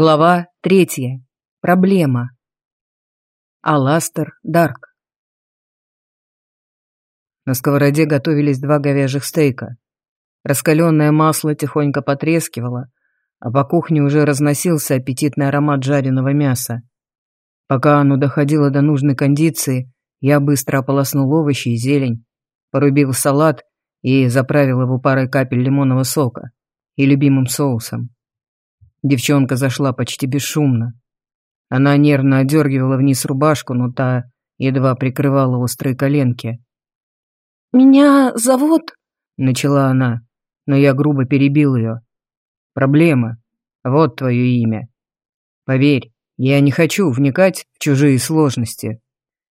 Глава третья. Проблема. Аластер Дарк. На сковороде готовились два говяжьих стейка. Раскаленное масло тихонько потрескивало, а по кухне уже разносился аппетитный аромат жареного мяса. Пока оно доходило до нужной кондиции, я быстро ополоснул овощи и зелень, порубил салат и заправил его парой капель лимонного сока и любимым соусом. Девчонка зашла почти бесшумно. Она нервно одергивала вниз рубашку, но та едва прикрывала острые коленки. «Меня зовут...» — начала она, но я грубо перебил ее. «Проблема. Вот твое имя. Поверь, я не хочу вникать в чужие сложности.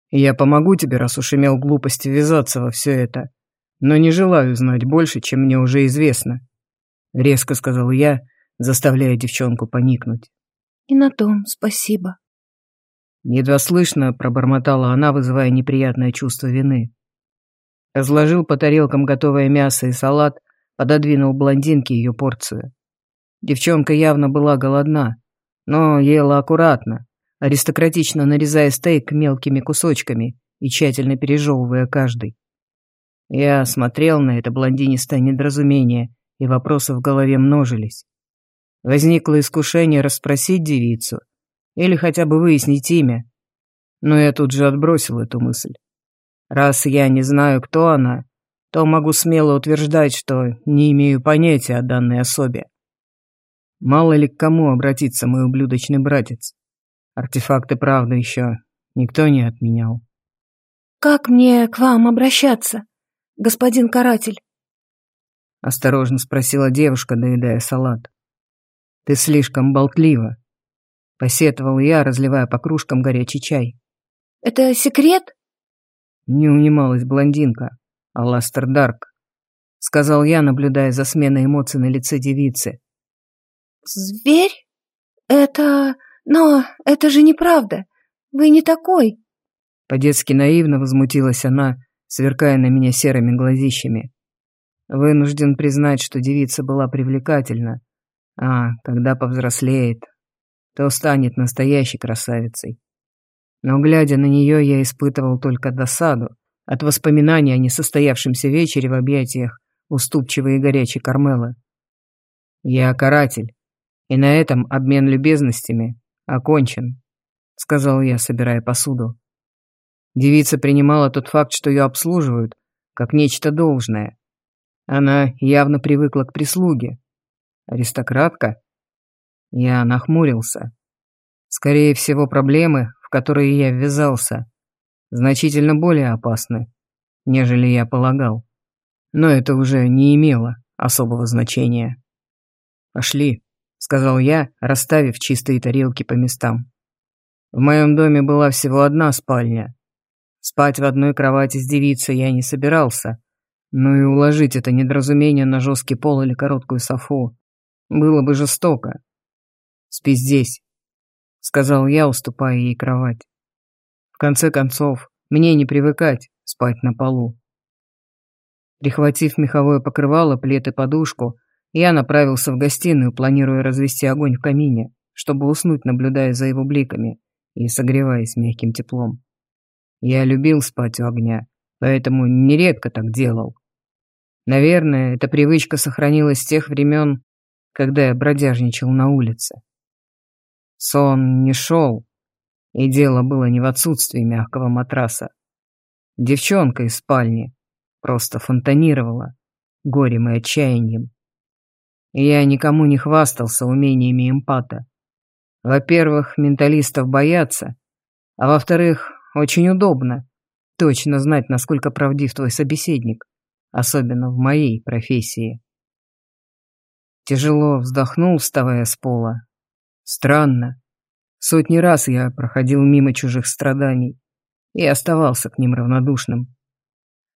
Я помогу тебе, раз уж имел глупость ввязаться во все это, но не желаю знать больше, чем мне уже известно», — резко сказал я, — заставляя девчонку поникнуть. «И на том спасибо». Едва слышно пробормотала она, вызывая неприятное чувство вины. Разложил по тарелкам готовое мясо и салат, пододвинул блондинке ее порцию. Девчонка явно была голодна, но ела аккуратно, аристократично нарезая стейк мелкими кусочками и тщательно пережевывая каждый. Я смотрел на это блондинистое недоразумение, и вопросы в голове множились. Возникло искушение расспросить девицу или хотя бы выяснить имя. Но я тут же отбросил эту мысль. Раз я не знаю, кто она, то могу смело утверждать, что не имею понятия о данной особе. Мало ли к кому обратиться мой ублюдочный братец. Артефакты, правда, еще никто не отменял. «Как мне к вам обращаться, господин каратель?» Осторожно спросила девушка, доедая салат. «Ты слишком болтлива», — посетовал я, разливая по кружкам горячий чай. «Это секрет?» Не унималась блондинка, Аластер Дарк, — сказал я, наблюдая за сменой эмоций на лице девицы. «Зверь? Это... Но это же неправда. Вы не такой». По-детски наивно возмутилась она, сверкая на меня серыми глазищами. Вынужден признать, что девица была привлекательна, а когда повзрослеет, то станет настоящей красавицей. Но, глядя на нее, я испытывал только досаду от воспоминаний о несостоявшемся вечере в объятиях уступчивой и горячей Кармелы. «Я каратель, и на этом обмен любезностями окончен», — сказал я, собирая посуду. Девица принимала тот факт, что ее обслуживают, как нечто должное. Она явно привыкла к прислуге, Аристократка? Я нахмурился. Скорее всего, проблемы, в которые я ввязался, значительно более опасны, нежели я полагал. Но это уже не имело особого значения. «Пошли», — сказал я, расставив чистые тарелки по местам. В моем доме была всего одна спальня. Спать в одной кровати с девицей я не собирался, но и уложить это недоразумение на жесткий пол или короткую софу было бы жестоко. Спи здесь, сказал я, уступая ей кровать. В конце концов, мне не привыкать спать на полу. Прихватив меховое покрывало, плед и подушку, я направился в гостиную, планируя развести огонь в камине, чтобы уснуть, наблюдая за его бликами и согреваясь мягким теплом. Я любил спать у огня, поэтому нередко так делал. Наверное, эта привычка сохранилась с тех времен, когда я бродяжничал на улице. Сон не шел, и дело было не в отсутствии мягкого матраса. Девчонка из спальни просто фонтанировала горем и отчаянием. Я никому не хвастался умениями эмпата. Во-первых, менталистов боятся, а во-вторых, очень удобно точно знать, насколько правдив твой собеседник, особенно в моей профессии. Тяжело вздохнул, вставая с пола. Странно. Сотни раз я проходил мимо чужих страданий и оставался к ним равнодушным.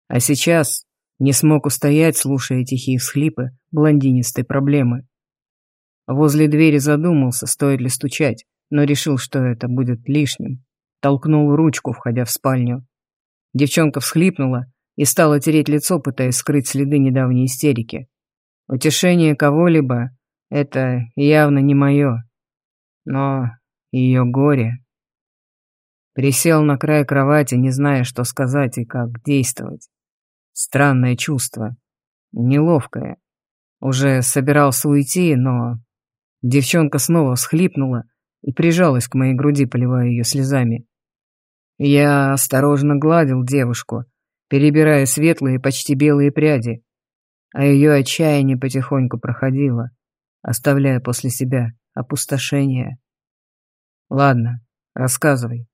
А сейчас не смог устоять, слушая тихие всхлипы блондинистой проблемы. Возле двери задумался, стоит ли стучать, но решил, что это будет лишним. Толкнул ручку, входя в спальню. Девчонка всхлипнула и стала тереть лицо, пытаясь скрыть следы недавней истерики. Утешение кого-либо — это явно не мое. но ее горе. Присел на край кровати, не зная, что сказать и как действовать. Странное чувство. Неловкое. Уже собирался уйти, но... Девчонка снова всхлипнула и прижалась к моей груди, поливая ее слезами. Я осторожно гладил девушку, перебирая светлые, почти белые пряди, а ее отчаяние потихоньку проходило, оставляя после себя опустошение. «Ладно, рассказывай.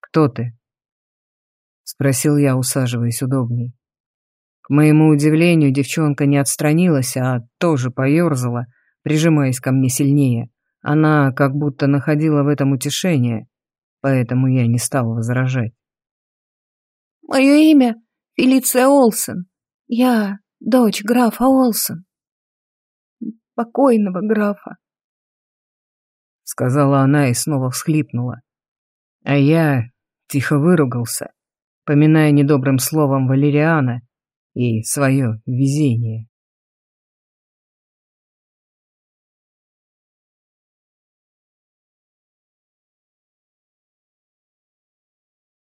Кто ты?» — спросил я, усаживаясь удобней. К моему удивлению, девчонка не отстранилась, а тоже поерзала, прижимаясь ко мне сильнее. Она как будто находила в этом утешение, поэтому я не стал возражать. «Мое имя Фелиция Олсен. Я дочь графа Олсен. Покойного графа. Сказала она и снова всхлипнула. А я тихо выругался, поминая недобрым словом Валериана и свое везение.